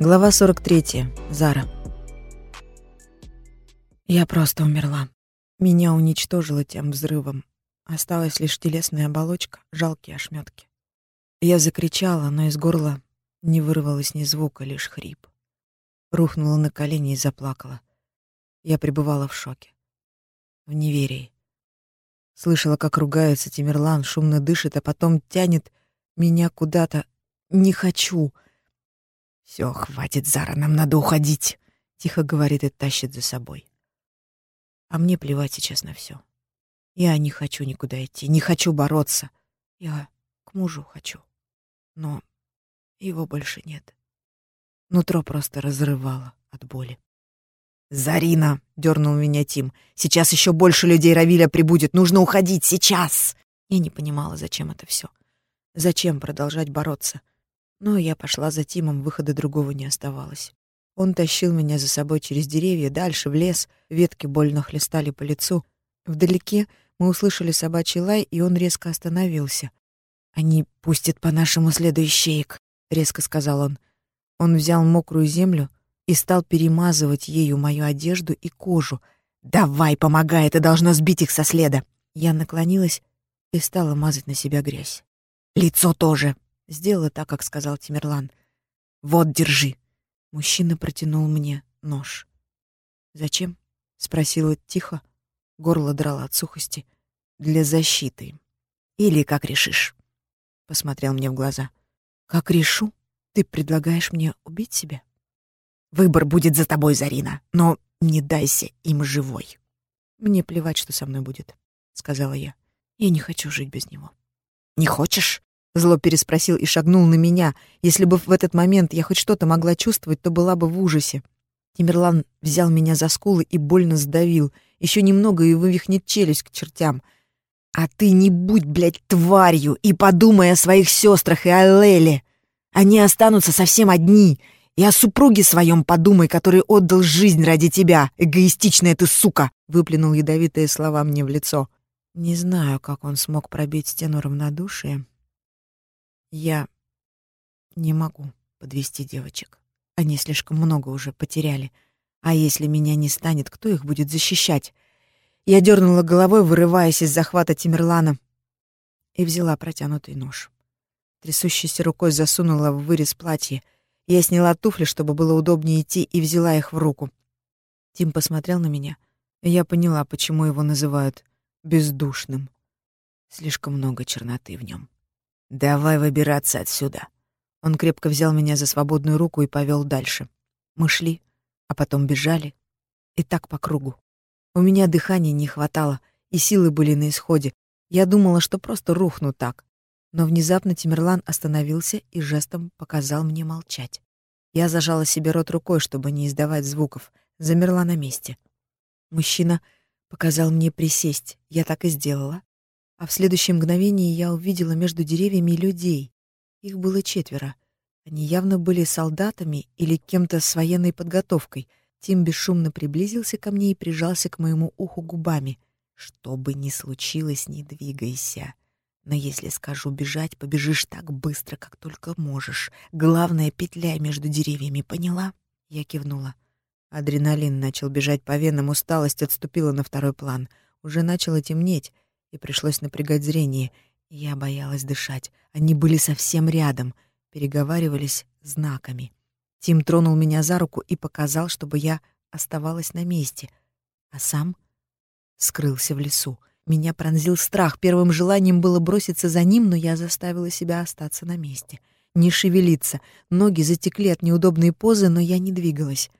Глава 43. Зара. Я просто умерла. Меня уничтожило тем взрывом. Осталась лишь телесная оболочка, жалкие ошметки. Я закричала, но из горла не вырвалось ни звука, лишь хрип. Рухнула на колени и заплакала. Я пребывала в шоке. В неверии. Слышала, как ругается Тимирлан, шумно дышит, а потом тянет меня куда-то. Не хочу. Все, хватит, Зара, нам надо уходить, тихо говорит и тащит за собой. А мне плевать сейчас на все. Я не хочу никуда идти, не хочу бороться. Я к мужу хочу. Но его больше нет. Нутро просто разрывало от боли. «Зарина!» — дернул меня Тим. «Сейчас еще больше людей Равиля прибудет. Нужно уходить сейчас!» Я не понимала, зачем это все. Зачем продолжать бороться? Но я пошла за Тимом, выхода другого не оставалось. Он тащил меня за собой через деревья, дальше, в лес. Ветки больно хлестали по лицу. Вдалеке мы услышали собачий лай, и он резко остановился. «Они пустят по нашему следу ищеек», — резко сказал он. Он взял мокрую землю и стал перемазывать ею мою одежду и кожу. «Давай, помогай, это должно сбить их со следа!» Я наклонилась и стала мазать на себя грязь. «Лицо тоже!» Сделала так, как сказал Тимирлан. «Вот, держи!» Мужчина протянул мне нож. «Зачем?» — спросила тихо. Горло драло от сухости. «Для защиты. Или как решишь?» Посмотрел мне в глаза. «Как решу? Ты предлагаешь мне убить себя?» «Выбор будет за тобой, Зарина, но не дайся им живой». «Мне плевать, что со мной будет», — сказала я. «Я не хочу жить без него». «Не хочешь?» Зло переспросил и шагнул на меня. Если бы в этот момент я хоть что-то могла чувствовать, то была бы в ужасе. Тимерлан взял меня за скулы и больно сдавил. Еще немного и вывихнет челюсть к чертям. «А ты не будь, блядь, тварью и подумай о своих сестрах и о Леле. Они останутся совсем одни. И о супруге своем подумай, который отдал жизнь ради тебя, эгоистичная ты сука!» Выплюнул ядовитые слова мне в лицо. Не знаю, как он смог пробить стену равнодушия, я не могу подвести девочек. Они слишком много уже потеряли. А если меня не станет, кто их будет защищать? Я дернула головой, вырываясь из захвата Тимерлана, и взяла протянутый нож. Трясущейся рукой засунула в вырез платья. Я сняла туфли, чтобы было удобнее идти, и взяла их в руку. Тим посмотрел на меня, и я поняла, почему его называют бездушным. Слишком много черноты в нем. «Давай выбираться отсюда». Он крепко взял меня за свободную руку и повел дальше. Мы шли, а потом бежали. И так по кругу. У меня дыхания не хватало, и силы были на исходе. Я думала, что просто рухну так. Но внезапно Тимерлан остановился и жестом показал мне молчать. Я зажала себе рот рукой, чтобы не издавать звуков. Замерла на месте. Мужчина показал мне присесть. Я так и сделала. А в следующее мгновение я увидела между деревьями людей. Их было четверо. Они явно были солдатами или кем-то с военной подготовкой. Тим бесшумно приблизился ко мне и прижался к моему уху губами. «Что бы ни случилось, не двигайся. Но если скажу бежать, побежишь так быстро, как только можешь. Главное, петляй между деревьями, поняла?» Я кивнула. Адреналин начал бежать по венам, усталость отступила на второй план. Уже начало темнеть и пришлось напрягать зрение. Я боялась дышать. Они были совсем рядом, переговаривались знаками. Тим тронул меня за руку и показал, чтобы я оставалась на месте, а сам скрылся в лесу. Меня пронзил страх. Первым желанием было броситься за ним, но я заставила себя остаться на месте. Не шевелиться. Ноги затекли от неудобной позы, но я не двигалась.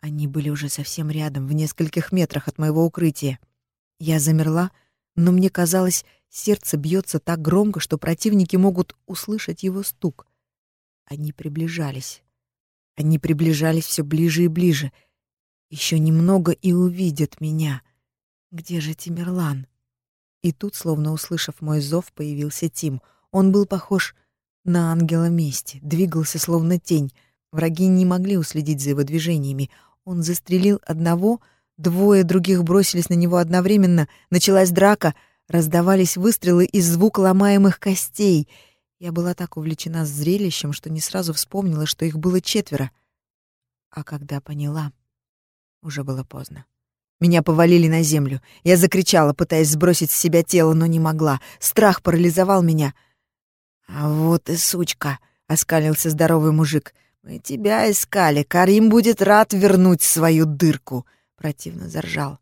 Они были уже совсем рядом, в нескольких метрах от моего укрытия. Я замерла, но мне казалось, сердце бьется так громко, что противники могут услышать его стук. Они приближались. Они приближались все ближе и ближе. Еще немного и увидят меня. Где же Тимерлан? И тут, словно услышав мой зов, появился Тим. Он был похож на ангела мести, двигался словно тень. Враги не могли уследить за его движениями. Он застрелил одного — Двое других бросились на него одновременно, началась драка, раздавались выстрелы и звук ломаемых костей. Я была так увлечена зрелищем, что не сразу вспомнила, что их было четверо. А когда поняла, уже было поздно. Меня повалили на землю. Я закричала, пытаясь сбросить с себя тело, но не могла. Страх парализовал меня. «А вот и сучка!» — оскалился здоровый мужик. «Мы тебя искали. Карим будет рад вернуть свою дырку!» Противно заржал.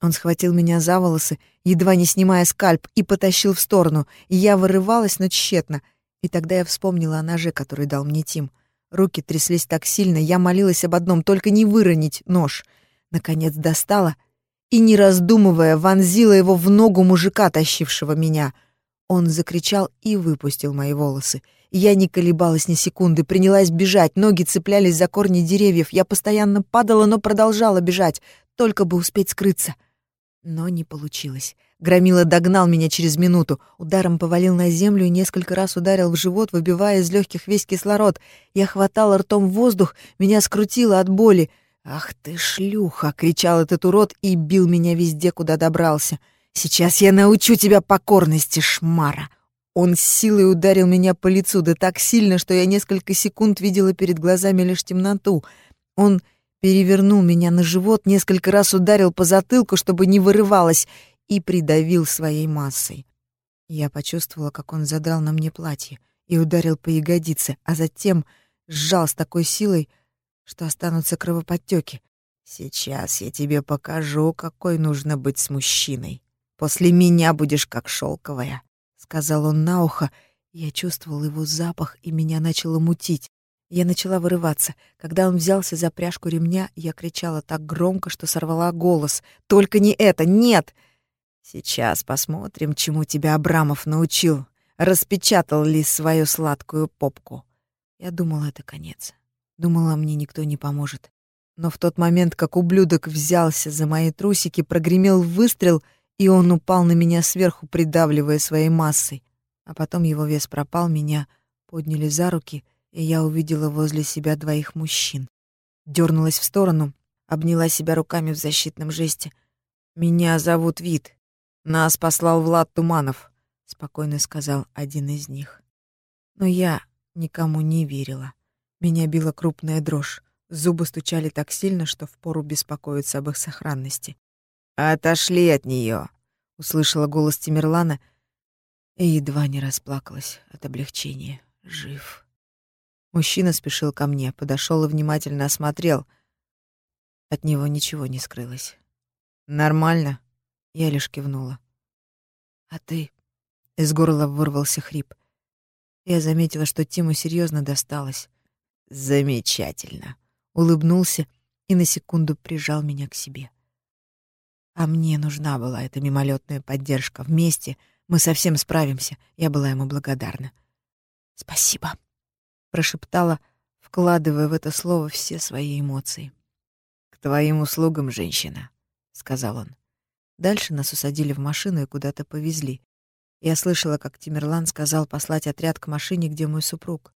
Он схватил меня за волосы, едва не снимая скальп, и потащил в сторону. Я вырывалась, но тщетно. И тогда я вспомнила о ноже, который дал мне Тим. Руки тряслись так сильно, я молилась об одном — только не выронить нож — наконец достала и, не раздумывая, вонзила его в ногу мужика, тащившего меня. Он закричал и выпустил мои волосы. Я не колебалась ни секунды, принялась бежать, ноги цеплялись за корни деревьев. Я постоянно падала, но продолжала бежать, только бы успеть скрыться. Но не получилось. Громила догнал меня через минуту, ударом повалил на землю и несколько раз ударил в живот, выбивая из легких весь кислород. Я хватала ртом воздух, меня скрутило от боли. «Ах ты, шлюха!» — кричал этот урод и бил меня везде, куда добрался. «Сейчас я научу тебя покорности, шмара!» Он с силой ударил меня по лицу, да так сильно, что я несколько секунд видела перед глазами лишь темноту. Он перевернул меня на живот, несколько раз ударил по затылку, чтобы не вырывалось, и придавил своей массой. Я почувствовала, как он задрал на мне платье и ударил по ягодице, а затем сжал с такой силой, что останутся кровоподтеки. Сейчас я тебе покажу, какой нужно быть с мужчиной. После меня будешь как шелковая, сказал он на ухо. Я чувствовал его запах, и меня начало мутить. Я начала вырываться. Когда он взялся за пряжку ремня, я кричала так громко, что сорвала голос. «Только не это! Нет!» «Сейчас посмотрим, чему тебя Абрамов научил. Распечатал ли свою сладкую попку?» Я думала, это конец. Думала, мне никто не поможет. Но в тот момент, как ублюдок взялся за мои трусики, прогремел выстрел, и он упал на меня сверху, придавливая своей массой. А потом его вес пропал, меня подняли за руки, и я увидела возле себя двоих мужчин. Дёрнулась в сторону, обняла себя руками в защитном жесте. «Меня зовут Вит. Нас послал Влад Туманов», — спокойно сказал один из них. Но я никому не верила. Меня била крупная дрожь. Зубы стучали так сильно, что впору беспокоиться об их сохранности. «Отошли от нее, услышала голос Тимерлана и едва не расплакалась от облегчения. Жив. Мужчина спешил ко мне, подошел и внимательно осмотрел. От него ничего не скрылось. «Нормально?» Я лишь кивнула. «А ты?» Из горла вырвался хрип. Я заметила, что Тиму серьезно досталось. Замечательно. Улыбнулся и на секунду прижал меня к себе. А мне нужна была эта мимолетная поддержка. Вместе мы совсем справимся. Я была ему благодарна. Спасибо, прошептала, вкладывая в это слово все свои эмоции. К твоим услугам, женщина, сказал он. Дальше нас усадили в машину и куда-то повезли. Я слышала, как Тимерлан сказал послать отряд к машине, где мой супруг.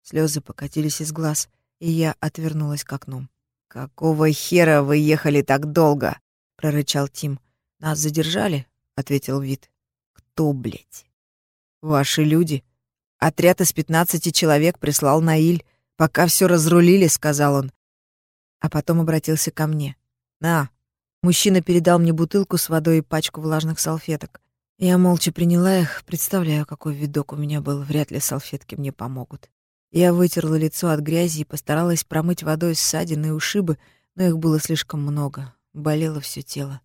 Слезы покатились из глаз, и я отвернулась к окну. «Какого хера вы ехали так долго?» — прорычал Тим. «Нас задержали?» — ответил Вит. «Кто, блядь?» «Ваши люди. Отряд из пятнадцати человек прислал Наиль. Пока все разрулили», — сказал он. А потом обратился ко мне. «На». Мужчина передал мне бутылку с водой и пачку влажных салфеток. Я молча приняла их, представляю, какой видок у меня был. Вряд ли салфетки мне помогут. Я вытерла лицо от грязи и постаралась промыть водой ссадины и ушибы, но их было слишком много. Болело все тело.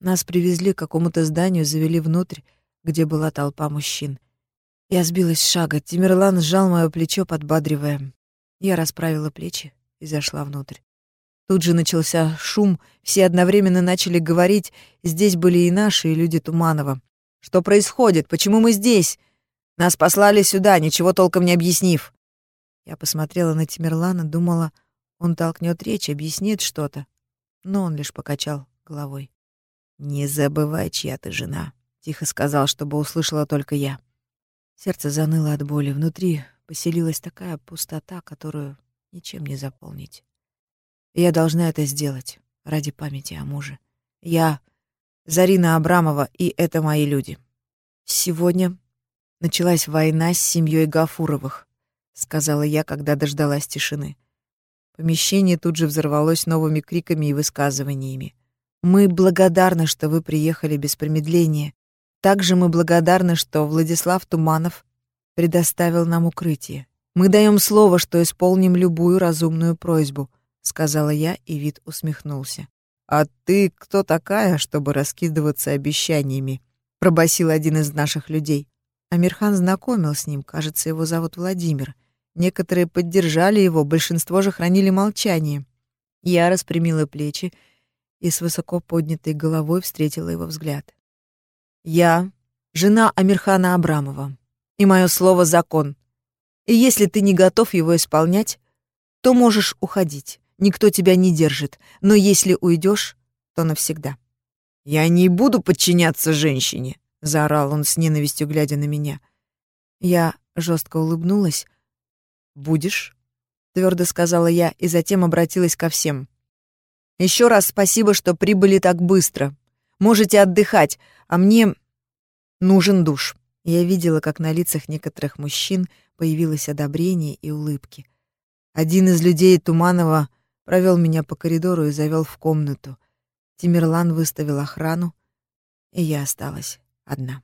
Нас привезли к какому-то зданию, завели внутрь, где была толпа мужчин. Я сбилась с шага. Тимерлан сжал моё плечо, подбадривая. Я расправила плечи и зашла внутрь. Тут же начался шум, все одновременно начали говорить. Здесь были и наши, и люди Туманова. «Что происходит? Почему мы здесь? Нас послали сюда, ничего толком не объяснив». Я посмотрела на Тимерлана, думала, он толкнет речь, объяснит что-то. Но он лишь покачал головой. «Не забывай, чья ты жена», — тихо сказал, чтобы услышала только я. Сердце заныло от боли. Внутри поселилась такая пустота, которую ничем не заполнить. я должна это сделать ради памяти о муже. Я Зарина Абрамова, и это мои люди. Сегодня Началась война с семьей Гафуровых, сказала я, когда дождалась тишины. Помещение тут же взорвалось новыми криками и высказываниями. Мы благодарны, что вы приехали без промедления. Также мы благодарны, что Владислав Туманов предоставил нам укрытие. Мы даем слово, что исполним любую разумную просьбу, сказала я, и вид усмехнулся. А ты кто такая, чтобы раскидываться обещаниями? пробасил один из наших людей. Амирхан знакомил с ним, кажется, его зовут Владимир. Некоторые поддержали его, большинство же хранили молчание. Я распрямила плечи и с высоко поднятой головой встретила его взгляд. «Я — жена Амирхана Абрамова, и мое слово — закон. И если ты не готов его исполнять, то можешь уходить, никто тебя не держит, но если уйдешь, то навсегда». «Я не буду подчиняться женщине», — заорал он с ненавистью, глядя на меня. Я жестко улыбнулась. «Будешь?» — твердо сказала я и затем обратилась ко всем. «Еще раз спасибо, что прибыли так быстро. Можете отдыхать, а мне нужен душ». Я видела, как на лицах некоторых мужчин появилось одобрение и улыбки. Один из людей Туманова провел меня по коридору и завел в комнату. Тимирлан выставил охрану, и я осталась одна.